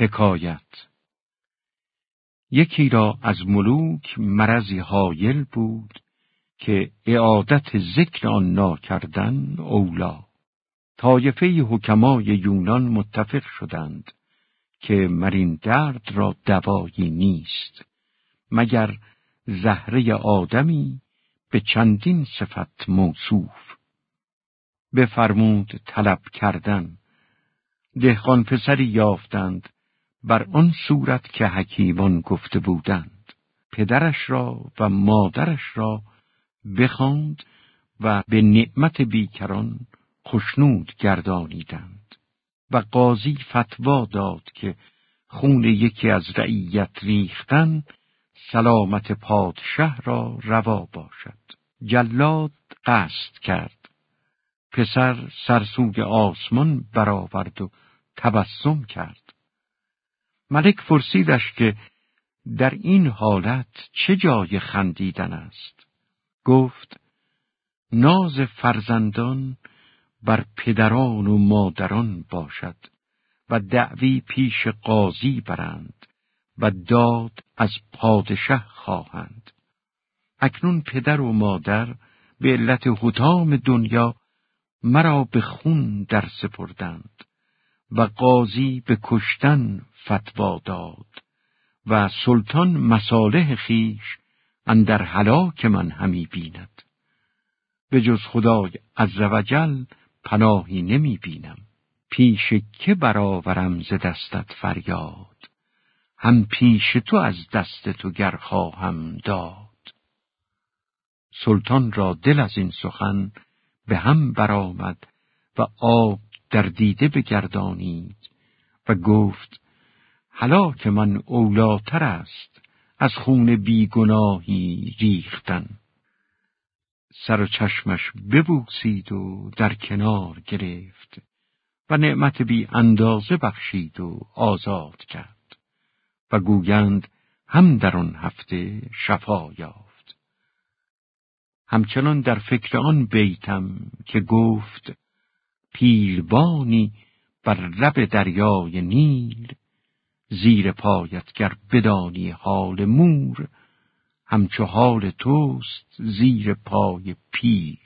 حکایت. یکی را از ملوک مرضی حایل بود که اعادت ذکر آن ناکردن اولا. طایفه حکمای یونان متفق شدند که مرین درد را دوایی نیست مگر زهره آدمی به چندین صفت موصوف. بفرمود طلب کردن. دهقان پسری یافتند بر آن صورت که حکیمان گفته بودند. پدرش را و مادرش را بخواند و به نعمت بیکران خشنود گردانیدند. و قاضی فتوا داد که خون یکی از رعیت ریختن سلامت پادشه را روا باشد. جلاد قصد کرد. پسر سرسوگ آسمان برآورد و تبسم کرد. ملک پرسیدش که در این حالت چه جای خندیدن است؟ گفت ناز فرزندان بر پدران و مادران باشد و دعوی پیش قاضی برند و داد از پادشه خواهند. اکنون پدر و مادر به علت حتام دنیا مرا به خون در سپردند. و قاضی به کشتن فتوا داد و سلطان مصالح خیش اندر هلاک من همی بیند. به جز خدای عزوجل پناهی نمی بینم. پیش که برآورم ز دستت فریاد؟ هم پیش تو از دست تو گر خواهم داد. سلطان را دل از این سخن به هم برآمد و آب در دیده بگردانید و گفت که من اولاتر است از خون بیگناهی ریختن. سر و چشمش ببوسید و در کنار گرفت و نعمت بی اندازه بخشید و آزاد کرد و گویند هم در آن هفته شفا یافت. همچنان در فکر آن بیتم که گفت پیلبانی بر رب دریای نیل. زیر پایت گر بدانی حال مور همچو حال توست زیر پای پیل.